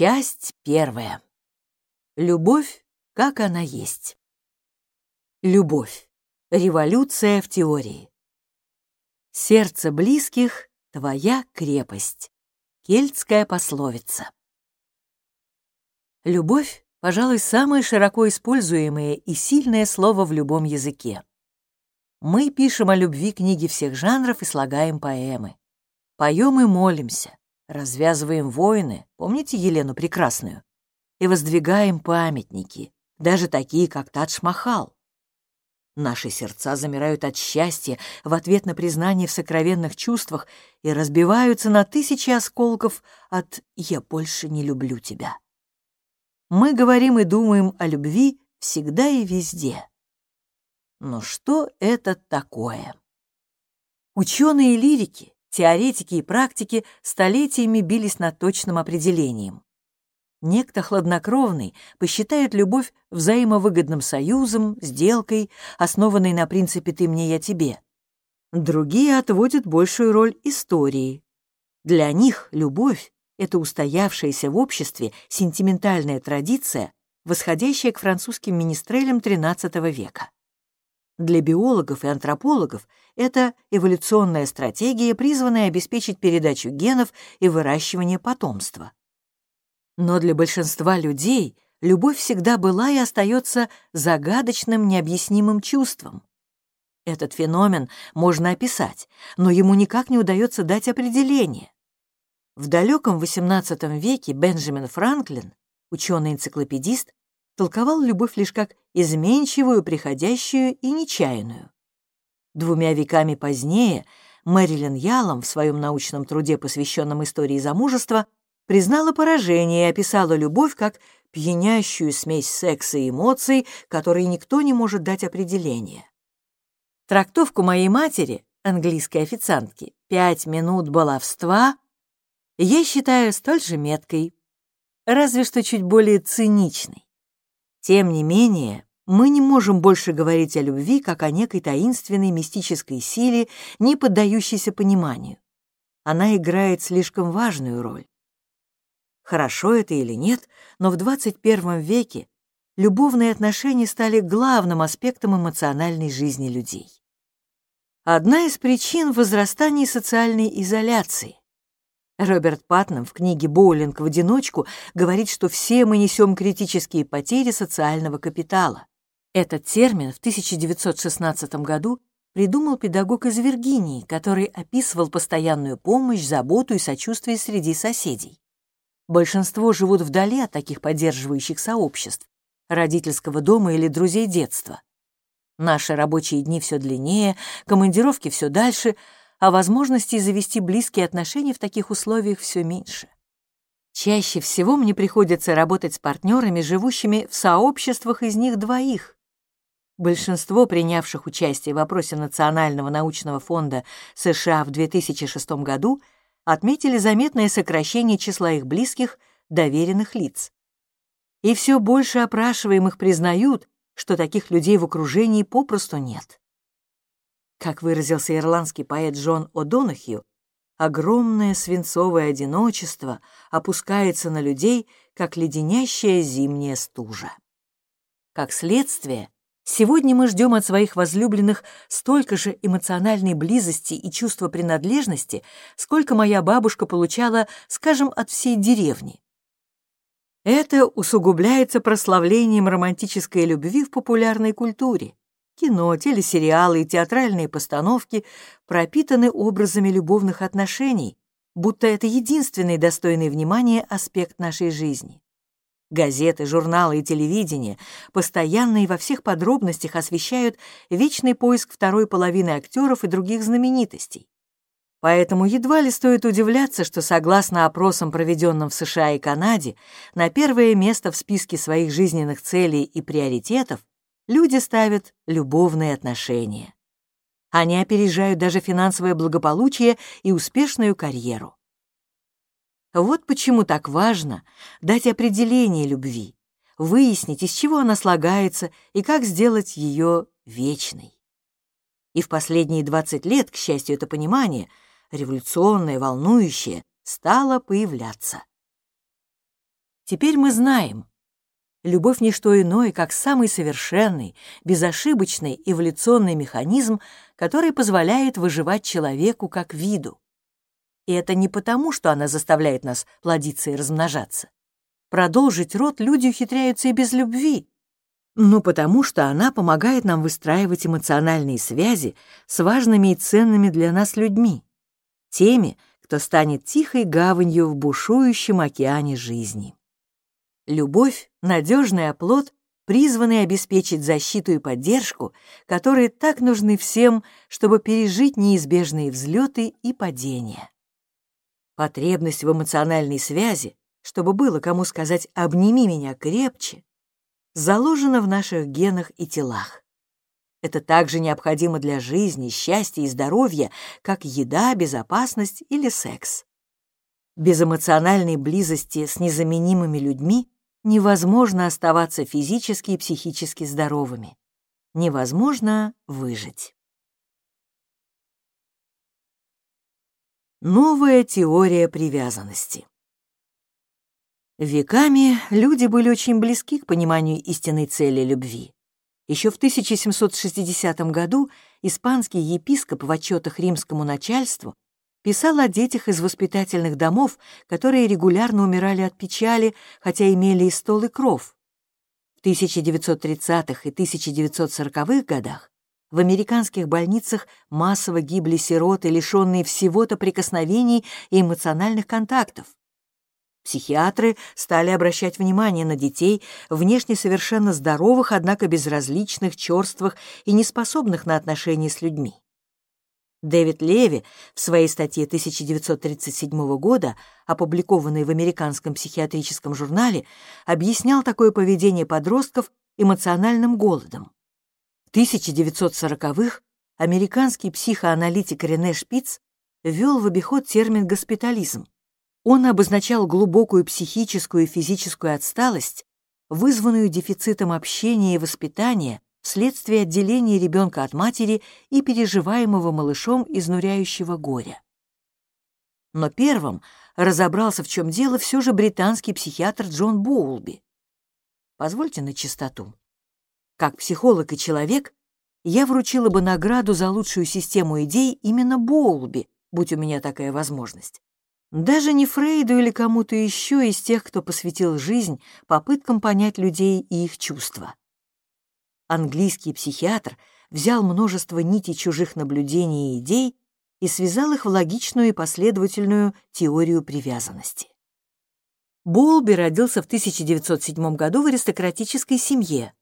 Часть первая. Любовь, как она есть. Любовь. Революция в теории. Сердце близких — твоя крепость. Кельтская пословица. Любовь, пожалуй, самое широко используемое и сильное слово в любом языке. Мы пишем о любви книги всех жанров и слагаем поэмы. Поем и молимся, развязываем войны, помните Елену Прекрасную? И воздвигаем памятники, даже такие, как Тадж-Махал. Наши сердца замирают от счастья в ответ на признание в сокровенных чувствах и разбиваются на тысячи осколков от «я больше не люблю тебя». Мы говорим и думаем о любви всегда и везде. Но что это такое? Ученые лирики, теоретики и практики столетиями бились над точным определением. Некто хладнокровный посчитает любовь взаимовыгодным союзом, сделкой, основанной на принципе «ты мне, я тебе». Другие отводят большую роль истории. Для них любовь — это устоявшаяся в обществе сентиментальная традиция, восходящая к французским министрелям XIII века. Для биологов и антропологов это эволюционная стратегия, призванная обеспечить передачу генов и выращивание потомства. Но для большинства людей любовь всегда была и остается загадочным, необъяснимым чувством. Этот феномен можно описать, но ему никак не удается дать определение. В далеком XVIII веке Бенджамин Франклин, ученый-энциклопедист, толковал любовь лишь как изменчивую, приходящую и нечаянную. Двумя веками позднее Мэрилин Ялом в своем научном труде, посвященном истории замужества, признала поражение и описала любовь как пьянящую смесь секса и эмоций, которой никто не может дать определение. Трактовку моей матери, английской официантки, «пять минут баловства» я считаю столь же меткой, разве что чуть более циничной. Тем не менее, мы не можем больше говорить о любви как о некой таинственной мистической силе, не поддающейся пониманию. Она играет слишком важную роль. Хорошо это или нет, но в 21 веке любовные отношения стали главным аспектом эмоциональной жизни людей. Одна из причин возрастания социальной изоляции. Роберт Патнам в книге «Боулинг в одиночку» говорит, что все мы несем критические потери социального капитала. Этот термин в 1916 году придумал педагог из Виргинии, который описывал постоянную помощь, заботу и сочувствие среди соседей. Большинство живут вдали от таких поддерживающих сообществ, родительского дома или друзей детства. Наши рабочие дни все длиннее, командировки все дальше — а возможностей завести близкие отношения в таких условиях все меньше. Чаще всего мне приходится работать с партнерами, живущими в сообществах из них двоих. Большинство принявших участие в опросе Национального научного фонда США в 2006 году отметили заметное сокращение числа их близких, доверенных лиц. И все больше опрашиваемых признают, что таких людей в окружении попросту нет. Как выразился ирландский поэт Джон О'Донахью, огромное свинцовое одиночество опускается на людей, как леденящая зимняя стужа. Как следствие, сегодня мы ждем от своих возлюбленных столько же эмоциональной близости и чувства принадлежности, сколько моя бабушка получала, скажем, от всей деревни. Это усугубляется прославлением романтической любви в популярной культуре. Кино, телесериалы и театральные постановки пропитаны образами любовных отношений, будто это единственный достойный внимания аспект нашей жизни. Газеты, журналы и телевидение постоянно и во всех подробностях освещают вечный поиск второй половины актеров и других знаменитостей. Поэтому едва ли стоит удивляться, что, согласно опросам, проведенным в США и Канаде, на первое место в списке своих жизненных целей и приоритетов люди ставят любовные отношения. Они опережают даже финансовое благополучие и успешную карьеру. Вот почему так важно дать определение любви, выяснить, из чего она слагается и как сделать ее вечной. И в последние 20 лет, к счастью, это понимание, революционное, волнующее, стало появляться. Теперь мы знаем, любовь — не что иное, как самый совершенный, безошибочный эволюционный механизм, который позволяет выживать человеку как виду. И это не потому, что она заставляет нас плодиться и размножаться. Продолжить род люди ухитряются и без любви, но потому что она помогает нам выстраивать эмоциональные связи с важными и ценными для нас людьми, теми, кто станет тихой гаванью в бушующем океане жизни. Любовь — надежный оплот, призванный обеспечить защиту и поддержку, которые так нужны всем, чтобы пережить неизбежные взлеты и падения. Потребность в эмоциональной связи, чтобы было кому сказать «обними меня крепче», заложено в наших генах и телах. Это также необходимо для жизни, счастья и здоровья, как еда, безопасность или секс. Без эмоциональной близости с незаменимыми людьми невозможно оставаться физически и психически здоровыми. Невозможно выжить. Новая теория привязанности. Веками люди были очень близки к пониманию истинной цели любви. Еще в 1760 году испанский епископ в отчетах римскому начальству писал о детях из воспитательных домов, которые регулярно умирали от печали, хотя имели и стол, и кров. В 1930-х и 1940-х годах в американских больницах массово гибли сироты, лишенные всего-то прикосновений и эмоциональных контактов. Психиатры стали обращать внимание на детей, внешне совершенно здоровых, однако безразличных, черствых и неспособных на отношения с людьми. Дэвид Леви в своей статье 1937 года, опубликованной в Американском психиатрическом журнале, объяснял такое поведение подростков эмоциональным голодом. В 1940-х американский психоаналитик Рене Шпиц ввел в обиход термин «госпитализм», он обозначал глубокую психическую и физическую отсталость, вызванную дефицитом общения и воспитания вследствие отделения ребенка от матери и переживаемого малышом изнуряющего горя. Но первым разобрался, в чем дело, все же британский психиатр Джон Боулби. Позвольте на чистоту. Как психолог и человек, я вручила бы награду за лучшую систему идей именно Боулби, будь у меня такая возможность. Даже не Фрейду или кому-то еще из тех, кто посвятил жизнь попыткам понять людей и их чувства. Английский психиатр взял множество нитей чужих наблюдений и идей и связал их в логичную и последовательную теорию привязанности. Болби родился в 1907 году в аристократической семье.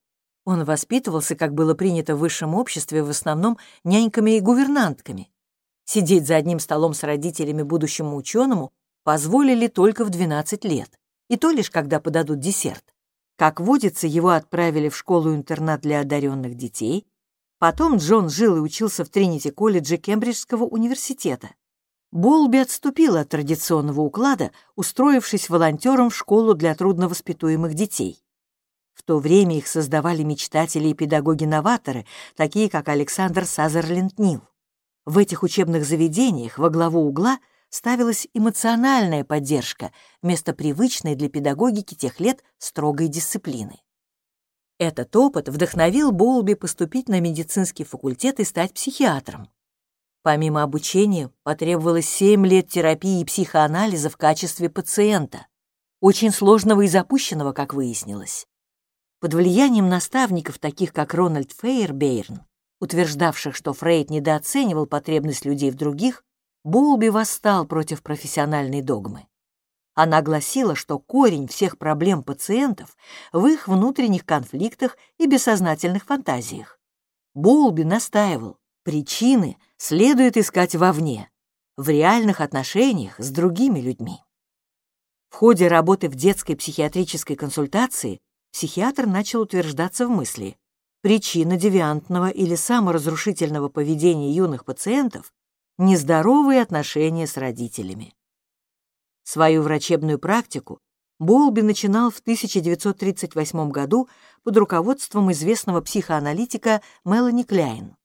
Он воспитывался, как было принято в высшем обществе, в основном няньками и гувернантками. Сидеть за одним столом с родителями будущему ученому позволили только в 12 лет, и то лишь когда подадут десерт. Как водится, его отправили в школу-интернат для одаренных детей. Потом Джон жил и учился в Тринити-колледже Кембриджского университета. Болби отступил от традиционного уклада, устроившись волонтером в школу для трудновоспитуемых детей. В то время их создавали мечтатели и педагоги-новаторы, такие как Александр Сазерленд Нил. В этих учебных заведениях во главу угла ставилась эмоциональная поддержка вместо привычной для педагогики тех лет строгой дисциплины. Этот опыт вдохновил Боулби поступить на медицинский факультет и стать психиатром. Помимо обучения потребовалось 7 лет терапии и психоанализа в качестве пациента, очень сложного и запущенного, как выяснилось. Под влиянием наставников, таких как Рональд Фейербейрн, утверждавших, что Фрейд недооценивал потребность людей в других, Боулби восстал против профессиональной догмы. Она гласила, что корень всех проблем пациентов в их внутренних конфликтах и бессознательных фантазиях. Боулби настаивал, причины следует искать вовне, в реальных отношениях с другими людьми. В ходе работы в детской психиатрической консультации психиатр начал утверждаться в мысли Причина девиантного или саморазрушительного поведения юных пациентов – нездоровые отношения с родителями. Свою врачебную практику Болби начинал в 1938 году под руководством известного психоаналитика Мелани Кляйн.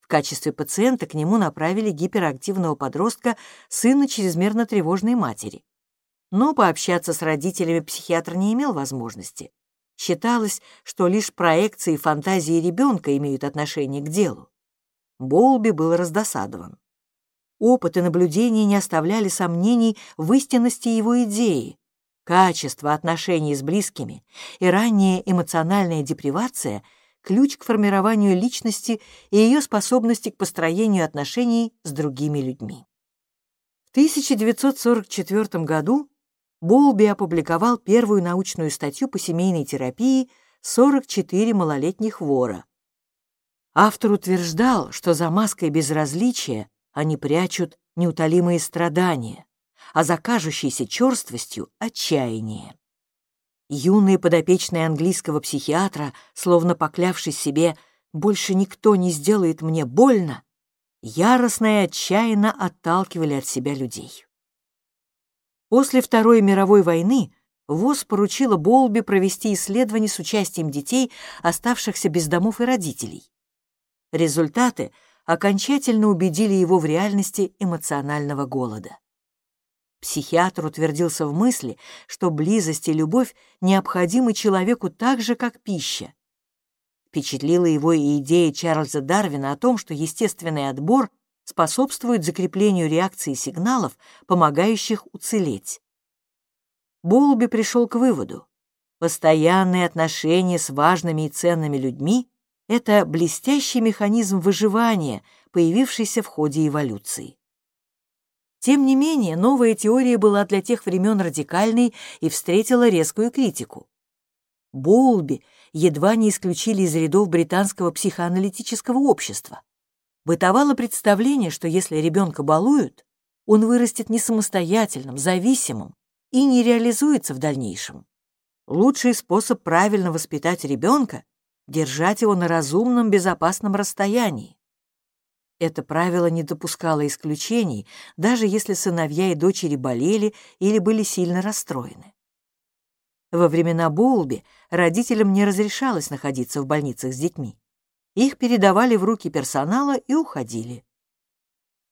В качестве пациента к нему направили гиперактивного подростка, сына чрезмерно тревожной матери. но пообщаться с родителями психиатр не имел возможности. Считалось, что лишь проекции фантазии ребенка имеют отношение к делу. Болби был раздосадован. Опыт и наблюдения не оставляли сомнений в истинности его идеи. Качество отношений с близкими и ранняя эмоциональная депривация — ключ к формированию личности и ее способности к построению отношений с другими людьми. В 1944 году Болби опубликовал первую научную статью по семейной терапии «44 малолетних вора». Автор утверждал, что за маской безразличия они прячут неутолимые страдания, а за кажущейся черствостью — отчаяние. Юные подопечные английского психиатра, словно поклявшись себе «больше никто не сделает мне больно», яростно и отчаянно отталкивали от себя людей. После Второй мировой войны ВОЗ поручила Болби провести исследование с участием детей, оставшихся без домов и родителей. Результаты окончательно убедили его в реальности эмоционального голода. Психиатр утвердился в мысли, что близость и любовь необходимы человеку так же, как пища. Впечатлила его и идея Чарльза Дарвина о том, что естественный отбор способствует закреплению реакции сигналов, помогающих уцелеть. Болби пришел к выводу. Постоянные отношения с важными и ценными людьми — это блестящий механизм выживания, появившийся в ходе эволюции. Тем не менее, новая теория была для тех времен радикальной и встретила резкую критику. Болби едва не исключили из рядов британского психоаналитического общества. Бытовало представление, что если ребенка балуют, он вырастет не самостоятельным, зависимым и не реализуется в дальнейшем. Лучший способ правильно воспитать ребенка — держать его на разумном, безопасном расстоянии. Это правило не допускало исключений, даже если сыновья и дочери болели или были сильно расстроены. Во времена Боулби родителям не разрешалось находиться в больницах с детьми. Их передавали в руки персонала и уходили.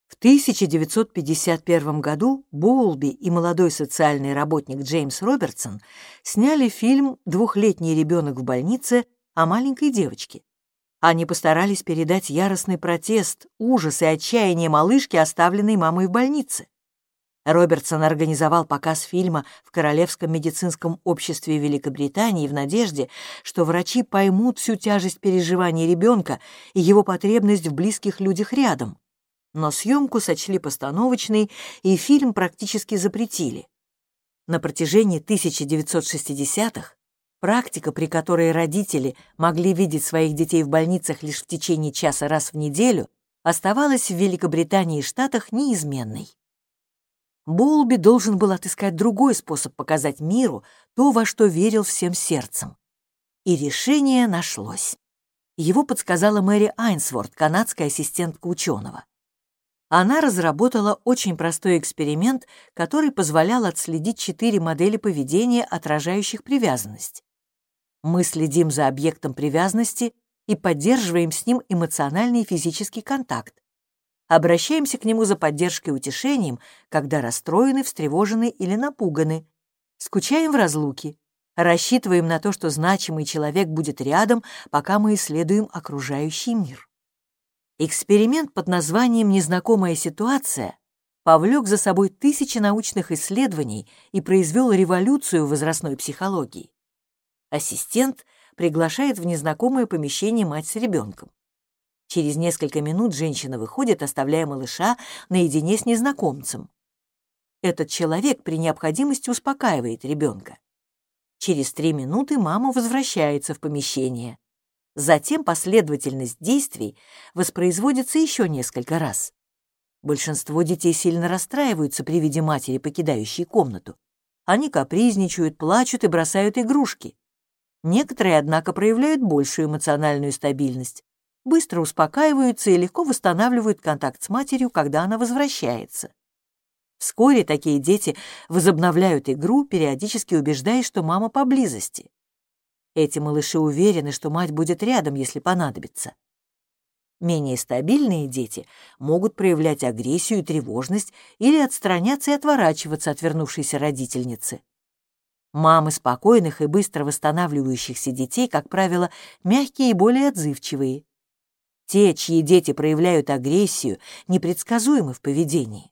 В 1951 году Боулби и молодой социальный работник Джеймс Робертсон сняли фильм «Двухлетний ребенок в больнице» о маленькой девочке. Они постарались передать яростный протест, ужас и отчаяние малышки, оставленной мамой в больнице. Робертсон организовал показ фильма в Королевском медицинском обществе Великобритании в надежде, что врачи поймут всю тяжесть переживаний ребенка и его потребность в близких людях рядом. Но съемку сочли постановочной, и фильм практически запретили. На протяжении 1960-х практика, при которой родители могли видеть своих детей в больницах лишь в течение часа раз в неделю, оставалась в Великобритании и Штатах неизменной. Болби должен был отыскать другой способ показать миру то, во что верил всем сердцем. И решение нашлось. Его подсказала Мэри Айнсворт, канадская ассистентка ученого. Она разработала очень простой эксперимент, который позволял отследить четыре модели поведения, отражающих привязанность. Мы следим за объектом привязанности и поддерживаем с ним эмоциональный и физический контакт, Обращаемся к нему за поддержкой и утешением, когда расстроены, встревожены или напуганы. Скучаем в разлуке. Рассчитываем на то, что значимый человек будет рядом, пока мы исследуем окружающий мир. Эксперимент под названием «Незнакомая ситуация» повлек за собой тысячи научных исследований и произвел революцию в возрастной психологии. Ассистент приглашает в незнакомое помещение мать с ребенком. Через несколько минут женщина выходит, оставляя малыша наедине с незнакомцем. Этот человек при необходимости успокаивает ребенка. Через три минуты мама возвращается в помещение. Затем последовательность действий воспроизводится еще несколько раз. Большинство детей сильно расстраиваются при виде матери, покидающей комнату. Они капризничают, плачут и бросают игрушки. Некоторые, однако, проявляют большую эмоциональную стабильность быстро успокаиваются и легко восстанавливают контакт с матерью, когда она возвращается. Вскоре такие дети возобновляют игру, периодически убеждаясь, что мама поблизости. Эти малыши уверены, что мать будет рядом, если понадобится. Менее стабильные дети могут проявлять агрессию и тревожность или отстраняться и отворачиваться от вернувшейся родительницы. Мамы спокойных и быстро восстанавливающихся детей, как правило, мягкие и более отзывчивые. Те, чьи дети проявляют агрессию, непредсказуемы в поведении.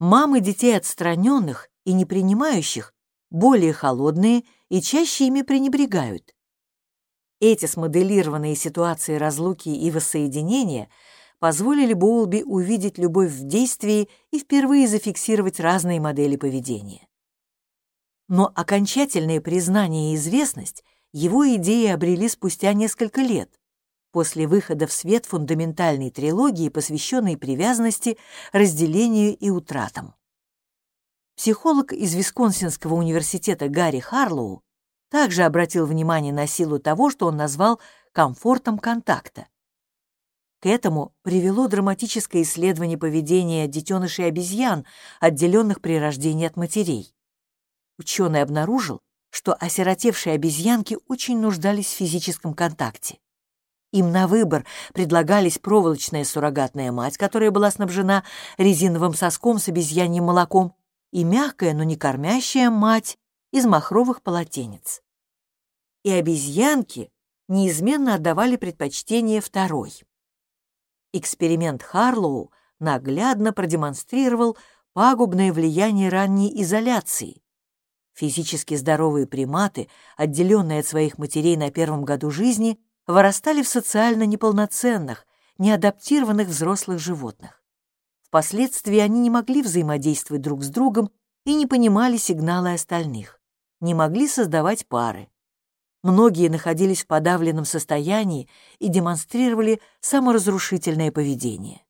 Мамы детей отстраненных и не принимающих более холодные и чаще ими пренебрегают. Эти смоделированные ситуации разлуки и воссоединения позволили Боулби увидеть любовь в действии и впервые зафиксировать разные модели поведения. Но окончательное признание и известность его идеи обрели спустя несколько лет, после выхода в свет фундаментальной трилогии, посвященной привязанности, разделению и утратам. Психолог из Висконсинского университета Гарри Харлоу также обратил внимание на силу того, что он назвал комфортом контакта. К этому привело драматическое исследование поведения детенышей обезьян, отделенных при рождении от матерей. Ученый обнаружил, что осиротевшие обезьянки очень нуждались в физическом контакте. Им на выбор предлагались проволочная суррогатная мать, которая была снабжена резиновым соском с обезьяньим молоком, и мягкая, но не кормящая мать из махровых полотенец. И обезьянки неизменно отдавали предпочтение второй. Эксперимент Харлоу наглядно продемонстрировал пагубное влияние ранней изоляции, Физически здоровые приматы, отделенные от своих матерей на первом году жизни, вырастали в социально неполноценных, неадаптированных взрослых животных. Впоследствии они не могли взаимодействовать друг с другом и не понимали сигналы остальных, не могли создавать пары. Многие находились в подавленном состоянии и демонстрировали саморазрушительное поведение.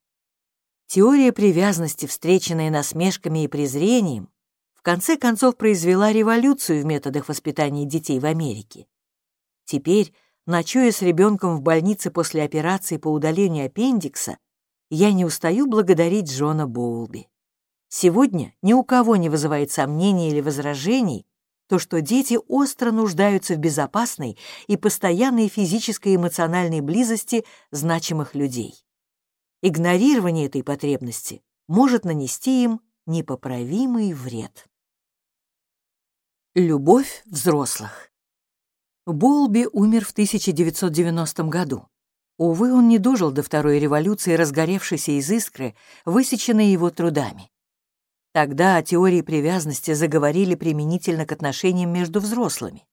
Теория привязанности, встреченная насмешками и презрением, конце концов произвела революцию в методах воспитания детей в Америке. Теперь, ночуя с ребенком в больнице после операции по удалению аппендикса, я не устаю благодарить Джона Боулби. Сегодня ни у кого не вызывает сомнений или возражений то, что дети остро нуждаются в безопасной и постоянной физической и эмоциональной близости значимых людей. Игнорирование этой потребности может нанести им непоправимый вред. Любовь взрослых. Болби умер в 1990 году. Увы, он не дожил до второй революции, разгоревшейся из искры, высеченной его трудами. Тогда о теории привязанности заговорили применительно к отношениям между взрослыми.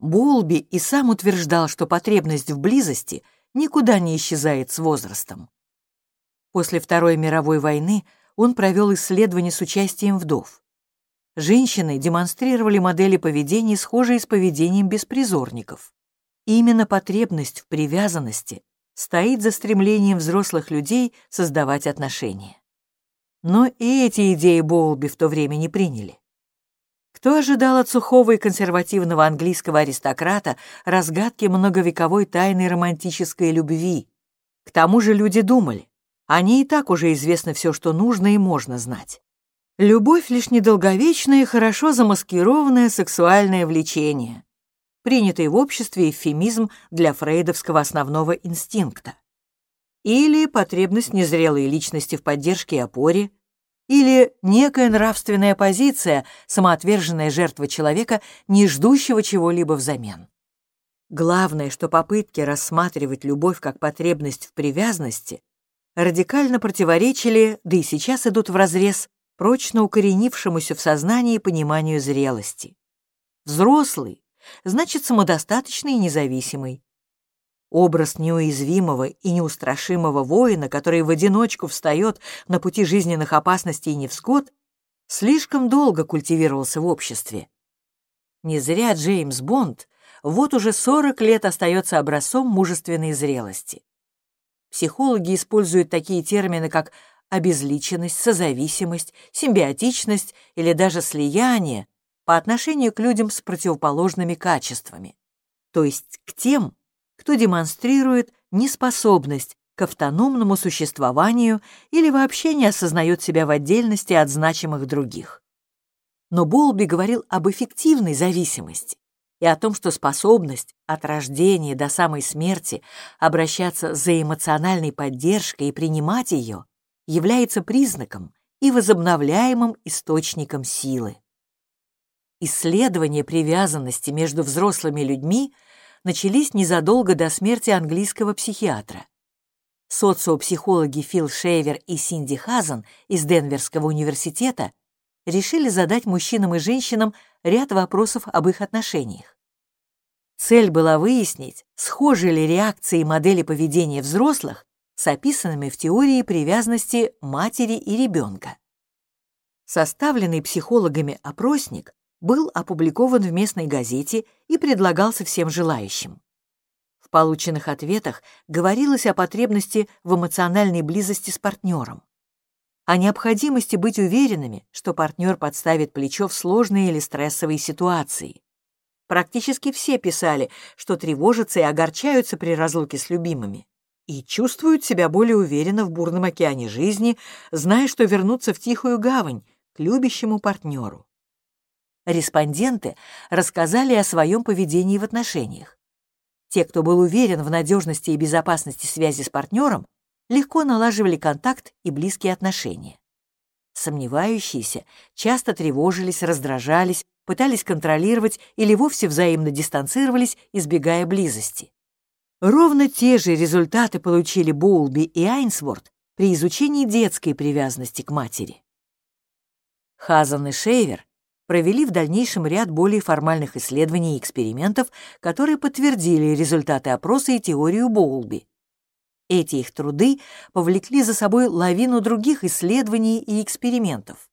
Болби и сам утверждал, что потребность в близости никуда не исчезает с возрастом. После Второй мировой войны он провел исследования с участием вдов женщины демонстрировали модели поведения, схожие с поведением беспризорников. И именно потребность в привязанности стоит за стремлением взрослых людей создавать отношения. Но и эти идеи Боулби в то время не приняли. Кто ожидал от сухого и консервативного английского аристократа разгадки многовековой тайны романтической любви? К тому же люди думали, они и так уже известно все, что нужно и можно знать. Любовь — лишь недолговечное и хорошо замаскированное сексуальное влечение, принятый в обществе эвфемизм для фрейдовского основного инстинкта. Или потребность незрелой личности в поддержке и опоре, или некая нравственная позиция, самоотверженная жертва человека, не ждущего чего-либо взамен. Главное, что попытки рассматривать любовь как потребность в привязанности радикально противоречили, да и сейчас идут вразрез прочно укоренившемуся в сознании пониманию зрелости. Взрослый значит самодостаточный и независимый. Образ неуязвимого и неустрашимого воина, который в одиночку встает на пути жизненных опасностей и невзгод, слишком долго культивировался в обществе. Не зря Джеймс Бонд вот уже 40 лет остается образцом мужественной зрелости. Психологи используют такие термины, как обезличенность, созависимость, симбиотичность или даже слияние по отношению к людям с противоположными качествами, то есть к тем, кто демонстрирует неспособность к автономному существованию или вообще не осознает себя в отдельности от значимых других. Но Болби говорил об эффективной зависимости, и о том, что способность от рождения до самой смерти обращаться за эмоциональной поддержкой и принимать ее является признаком и возобновляемым источником силы. Исследования привязанности между взрослыми людьми начались незадолго до смерти английского психиатра. Социопсихологи Фил Шейвер и Синди Хазен из Денверского университета решили задать мужчинам и женщинам ряд вопросов об их отношениях. Цель была выяснить, схожи ли реакции и модели поведения взрослых с описанными в теории привязанности матери и ребенка. Составленный психологами опросник был опубликован в местной газете и предлагался всем желающим. В полученных ответах говорилось о потребности в эмоциональной близости с партнером, о необходимости быть уверенными, что партнер подставит плечо в сложные или стрессовые ситуации. Практически все писали, что тревожатся и огорчаются при разлуке с любимыми и чувствуют себя более уверенно в бурном океане жизни, зная, что вернутся в тихую гавань к любящему партнеру. Респонденты рассказали о своем поведении в отношениях. Те, кто был уверен в надежности и безопасности связи с партнером, легко налаживали контакт и близкие отношения. Сомневающиеся часто тревожились, раздражались, пытались контролировать или вовсе взаимно дистанцировались, избегая близости. Ровно те же результаты получили Боулби и Айнсворт при изучении детской привязанности к матери. Хазан и Шейвер провели в дальнейшем ряд более формальных исследований и экспериментов, которые подтвердили результаты опроса и теорию Боулби. Эти их труды повлекли за собой лавину других исследований и экспериментов.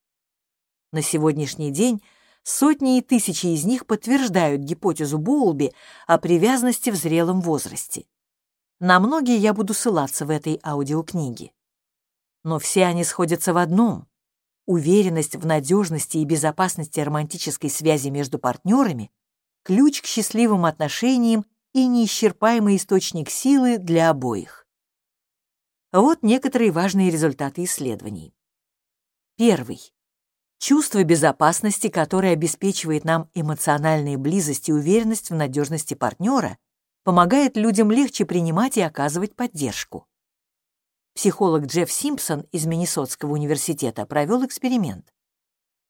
На сегодняшний день сотни и тысячи из них подтверждают гипотезу Боулби о привязанности в зрелом возрасте. На многие я буду ссылаться в этой аудиокниге. Но все они сходятся в одном. Уверенность в надежности и безопасности романтической связи между партнерами – ключ к счастливым отношениям и неисчерпаемый источник силы для обоих. Вот некоторые важные результаты исследований. Первый. Чувство безопасности, которое обеспечивает нам эмоциональную близость и уверенность в надежности партнера, помогает людям легче принимать и оказывать поддержку. Психолог Джефф Симпсон из Миннесотского университета провел эксперимент.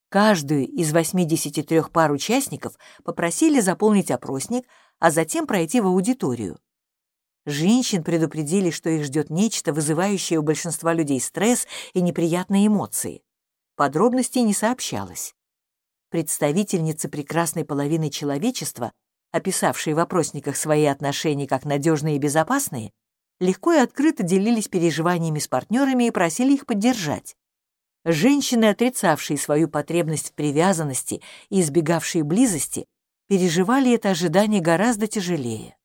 Каждую из 83 пар участников попросили заполнить опросник, а затем пройти в аудиторию. Женщин предупредили, что их ждет нечто, вызывающее у большинства людей стресс и неприятные эмоции. Подробностей не сообщалось. Представительницы прекрасной половины человечества, описавшие в опросниках свои отношения как надежные и безопасные, легко и открыто делились переживаниями с партнерами и просили их поддержать. Женщины, отрицавшие свою потребность в привязанности и избегавшие близости, переживали это ожидание гораздо тяжелее.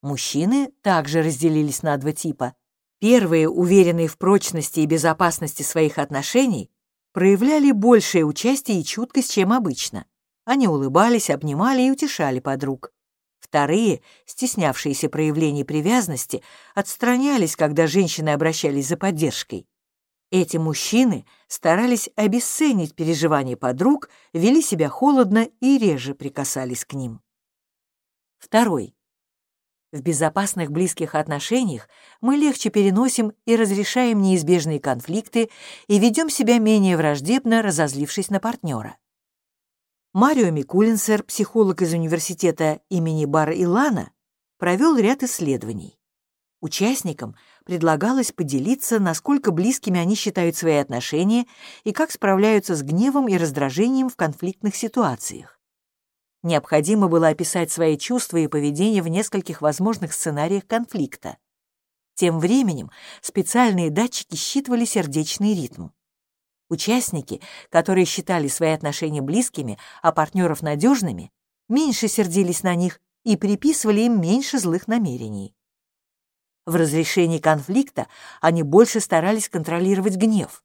Мужчины также разделились на два типа. Первые, уверенные в прочности и безопасности своих отношений, проявляли большее участие и чуткость, чем обычно. Они улыбались, обнимали и утешали подруг. Вторые, стеснявшиеся проявлений привязанности, отстранялись, когда женщины обращались за поддержкой. Эти мужчины старались обесценить переживания подруг, вели себя холодно и реже прикасались к ним. Второй. В безопасных близких отношениях мы легче переносим и разрешаем неизбежные конфликты и ведем себя менее враждебно, разозлившись на партнера. Марио Микулинсер, психолог из университета имени Бар-Илана, провел ряд исследований. Участникам предлагалось поделиться, насколько близкими они считают свои отношения и как справляются с гневом и раздражением в конфликтных ситуациях. Необходимо было описать свои чувства и поведение в нескольких возможных сценариях конфликта. Тем временем специальные датчики считывали сердечный ритм. Участники, которые считали свои отношения близкими, а партнеров надежными, меньше сердились на них и приписывали им меньше злых намерений. В разрешении конфликта они больше старались контролировать гнев.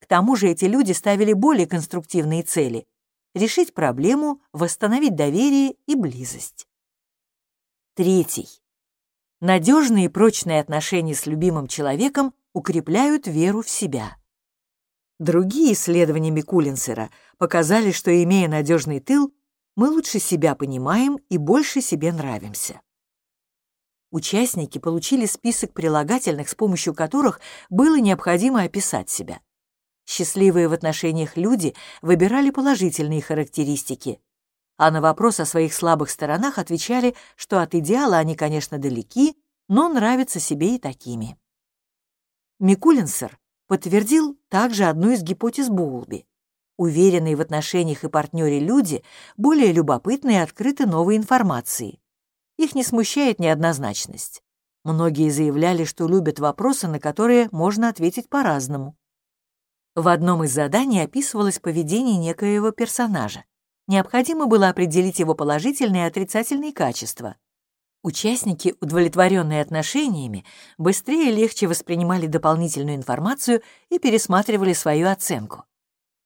К тому же эти люди ставили более конструктивные цели решить проблему, восстановить доверие и близость. Третий. Надежные и прочные отношения с любимым человеком укрепляют веру в себя. Другие исследования Микулинсера показали, что, имея надежный тыл, мы лучше себя понимаем и больше себе нравимся. Участники получили список прилагательных, с помощью которых было необходимо описать себя. Счастливые в отношениях люди выбирали положительные характеристики, а на вопрос о своих слабых сторонах отвечали, что от идеала они, конечно, далеки, но нравятся себе и такими. Микулинсер подтвердил также одну из гипотез Боулби. Уверенные в отношениях и партнере люди более любопытны и открыты новой информации. Их не смущает неоднозначность. Многие заявляли, что любят вопросы, на которые можно ответить по-разному. В одном из заданий описывалось поведение некоего персонажа. Необходимо было определить его положительные и отрицательные качества. Участники, удовлетворенные отношениями, быстрее и легче воспринимали дополнительную информацию и пересматривали свою оценку.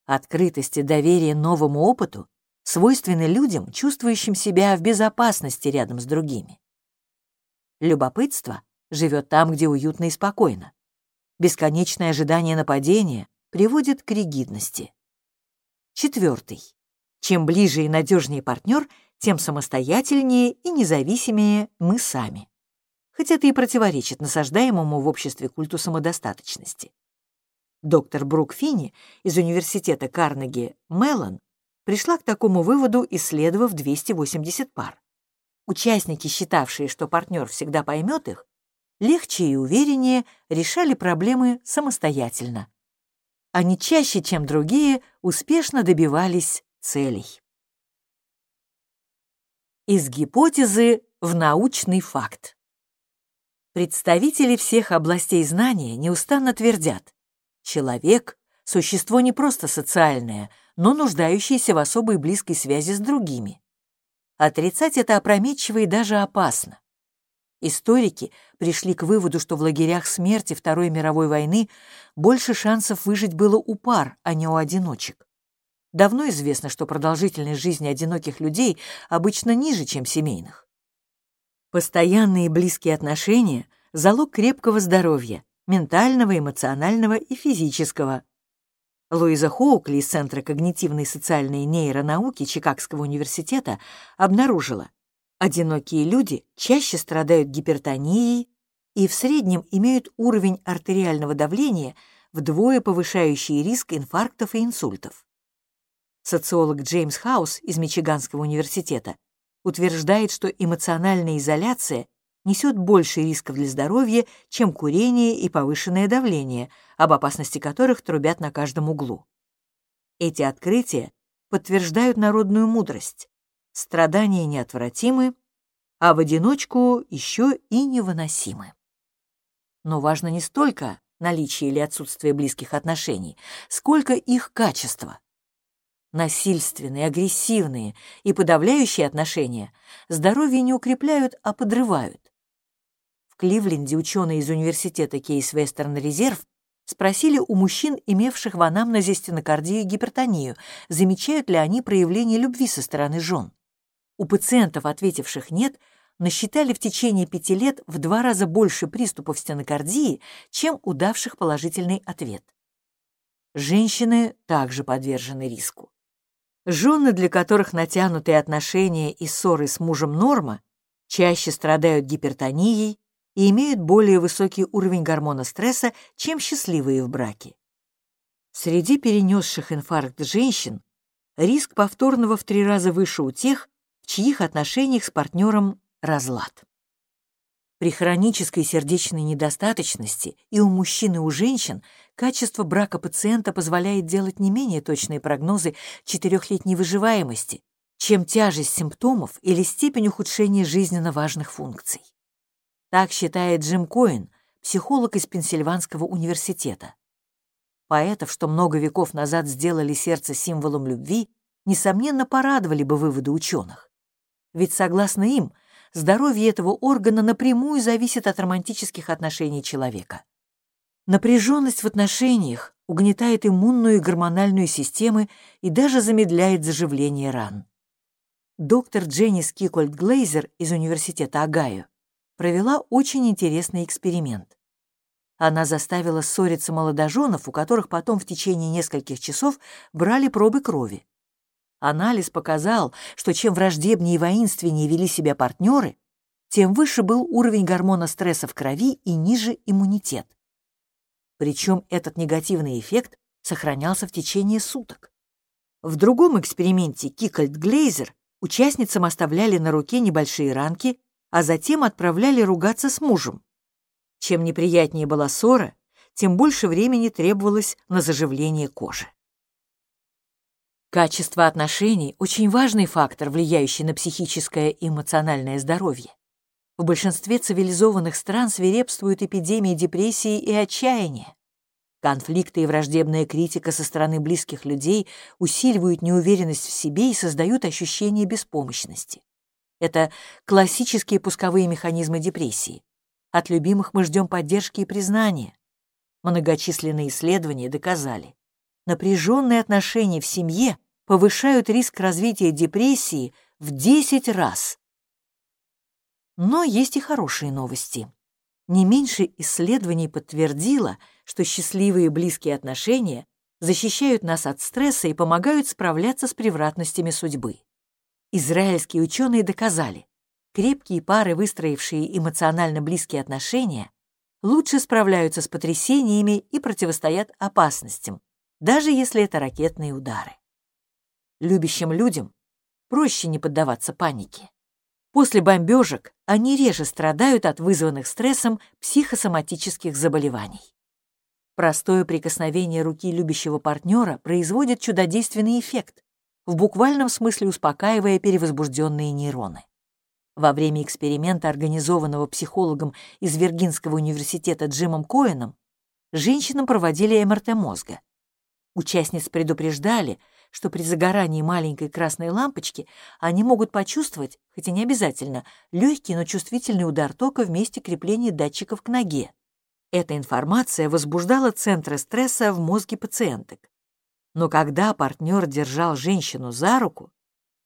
Открытость и доверие новому опыту свойственны людям, чувствующим себя в безопасности рядом с другими. Любопытство живет там, где уютно и спокойно. Бесконечное ожидание нападения приводит к ригидности. Четвертый. Чем ближе и надежнее партнер, тем самостоятельнее и независимее мы сами. Хотя это и противоречит насаждаемому в обществе культу самодостаточности. Доктор Брук Финни из университета Карнеги Меллон пришла к такому выводу, исследовав 280 пар. Участники, считавшие, что партнер всегда поймет их, легче и увереннее решали проблемы самостоятельно. Они чаще, чем другие, успешно добивались целей. Из гипотезы в научный факт. Представители всех областей знания неустанно твердят, человек — существо не просто социальное, но нуждающееся в особой близкой связи с другими. Отрицать это опрометчиво и даже опасно. Историки пришли к выводу, что в лагерях смерти Второй мировой войны больше шансов выжить было у пар, а не у одиночек. Давно известно, что продолжительность жизни одиноких людей обычно ниже, чем семейных. Постоянные близкие отношения — залог крепкого здоровья, ментального, эмоционального и физического. Луиза Хоукли из Центра когнитивной и социальной нейронауки Чикагского университета обнаружила, одинокие люди чаще страдают гипертонией и в среднем имеют уровень артериального давления вдвое повышающий риск инфарктов и инсультов. Социолог Джеймс Хаус из Мичиганского университета утверждает, что эмоциональная изоляция несет больше рисков для здоровья, чем курение и повышенное давление, об опасности которых трубят на каждом углу. Эти открытия подтверждают народную мудрость. Страдания неотвратимы, а в одиночку еще и невыносимы. Но важно не столько наличие или отсутствие близких отношений, сколько их качество. Насильственные, агрессивные и подавляющие отношения здоровье не укрепляют, а подрывают. В Кливленде ученые из университета Кейс Вестерн Резерв спросили у мужчин, имевших в анамнезе стенокардию и гипертонию, замечают ли они проявление любви со стороны жен. У пациентов, ответивших «нет», насчитали в течение пяти лет в два раза больше приступов стенокардии, чем у давших положительный ответ. Женщины также подвержены риску. Жены, для которых натянутые отношения и ссоры с мужем норма, чаще страдают гипертонией и имеют более высокий уровень гормона стресса, чем счастливые в браке. Среди перенесших инфаркт женщин риск повторного в три раза выше у тех, чьих отношениях с партнером разлад. При хронической сердечной недостаточности и у мужчин, и у женщин качество брака пациента позволяет делать не менее точные прогнозы четырехлетней выживаемости, чем тяжесть симптомов или степень ухудшения жизненно важных функций. Так считает Джим Коэн, психолог из Пенсильванского университета. Поэтов, что много веков назад сделали сердце символом любви, несомненно, порадовали бы выводы ученых. Ведь, согласно им, здоровье этого органа напрямую зависит от романтических отношений человека. Напряженность в отношениях угнетает иммунную и гормональную системы и даже замедляет заживление ран. Доктор Дженнис Кикольд Глейзер из Университета Огайо провела очень интересный эксперимент. Она заставила ссориться молодоженов, у которых потом в течение нескольких часов брали пробы крови. Анализ показал, что чем враждебнее и воинственнее вели себя партнеры, тем выше был уровень гормона стресса в крови и ниже иммунитет. Причем этот негативный эффект сохранялся в течение суток. В другом эксперименте Кикольд Глейзер участницам оставляли на руке небольшие ранки, а затем отправляли ругаться с мужем. Чем неприятнее была ссора, тем больше времени требовалось на заживление кожи. Качество отношений – очень важный фактор, влияющий на психическое и эмоциональное здоровье. В большинстве цивилизованных стран свирепствуют эпидемии депрессии и отчаяния. Конфликты и враждебная критика со стороны близких людей усиливают неуверенность в себе и создают ощущение беспомощности. Это классические пусковые механизмы депрессии. От любимых мы ждем поддержки и признания. Многочисленные исследования доказали, напряженные отношения в семье повышают риск развития депрессии в 10 раз. Но есть и хорошие новости. Не меньше исследований подтвердило, что счастливые близкие отношения защищают нас от стресса и помогают справляться с превратностями судьбы. Израильские ученые доказали, крепкие пары, выстроившие эмоционально близкие отношения, лучше справляются с потрясениями и противостоят опасностям, даже если это ракетные удары. Любящим людям проще не поддаваться панике. После бомбежек они реже страдают от вызванных стрессом психосоматических заболеваний. Простое прикосновение руки любящего партнера производит чудодейственный эффект, в буквальном смысле успокаивая перевозбужденные нейроны. Во время эксперимента, организованного психологом из Виргинского университета Джимом Коэном, женщинам проводили МРТ мозга. Участниц предупреждали, что при загорании маленькой красной лампочки они могут почувствовать, хотя не обязательно, легкий, но чувствительный удар тока в месте крепления датчиков к ноге. Эта информация возбуждала центры стресса в мозге пациенток. Но когда партнер держал женщину за руку,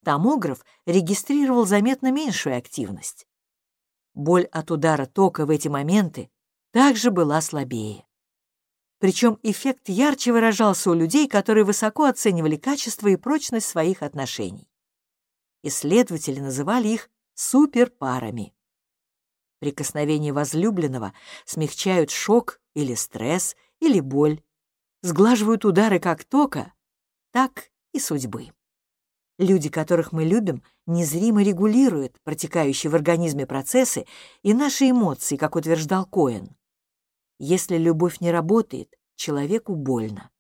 томограф регистрировал заметно меньшую активность. Боль от удара тока в эти моменты также была слабее. Причем эффект ярче выражался у людей, которые высоко оценивали качество и прочность своих отношений. Исследователи называли их суперпарами. Прикосновения возлюбленного смягчают шок или стресс, или боль, сглаживают удары как тока, так и судьбы. Люди, которых мы любим, незримо регулируют протекающие в организме процессы и наши эмоции, как утверждал Коэн. Если любовь не работает, человеку больно.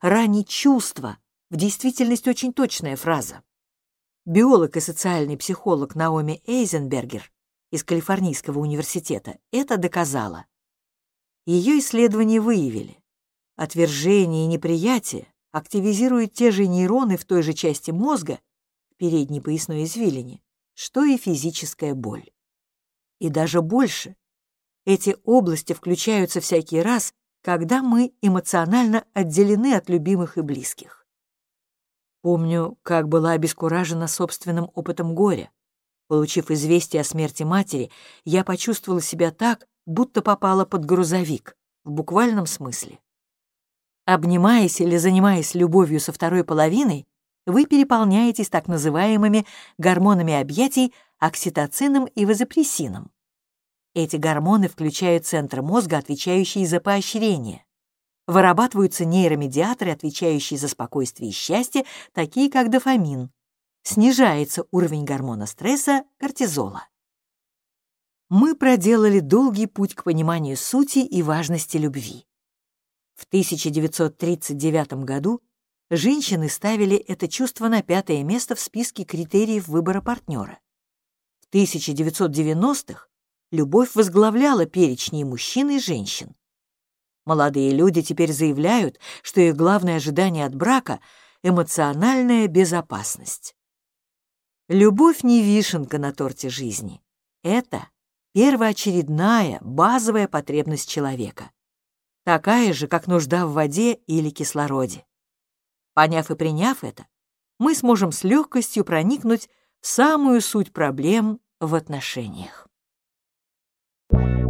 Ранить чувства в действительности очень точная фраза. Биолог и социальный психолог Наоми Эйзенбергер из Калифорнийского университета это доказала. Ее исследования выявили, отвержение и неприятие активизируют те же нейроны в той же части мозга, передней поясной извилине, что и физическая боль. И даже больше. Эти области включаются всякий раз, когда мы эмоционально отделены от любимых и близких. Помню, как была обескуражена собственным опытом горя. Получив известие о смерти матери, я почувствовала себя так, будто попала под грузовик, в буквальном смысле. Обнимаясь или занимаясь любовью со второй половиной, вы переполняетесь так называемыми гормонами объятий окситоцином и вазопрессином. Эти гормоны включают центры мозга, отвечающие за поощрение. Вырабатываются нейромедиаторы, отвечающие за спокойствие и счастье, такие как дофамин. Снижается уровень гормона стресса кортизола. Мы проделали долгий путь к пониманию сути и важности любви. В 1939 году женщины ставили это чувство на пятое место в списке критериев выбора партнера. В 1990-х любовь возглавляла перечни мужчин и женщин. Молодые люди теперь заявляют, что их главное ожидание от брака — эмоциональная безопасность. Любовь не вишенка на торте жизни. Это первоочередная, базовая потребность человека. Такая же, как нужда в воде или кислороде. Поняв и приняв это, мы сможем с легкостью проникнуть в самую суть проблем в отношениях. you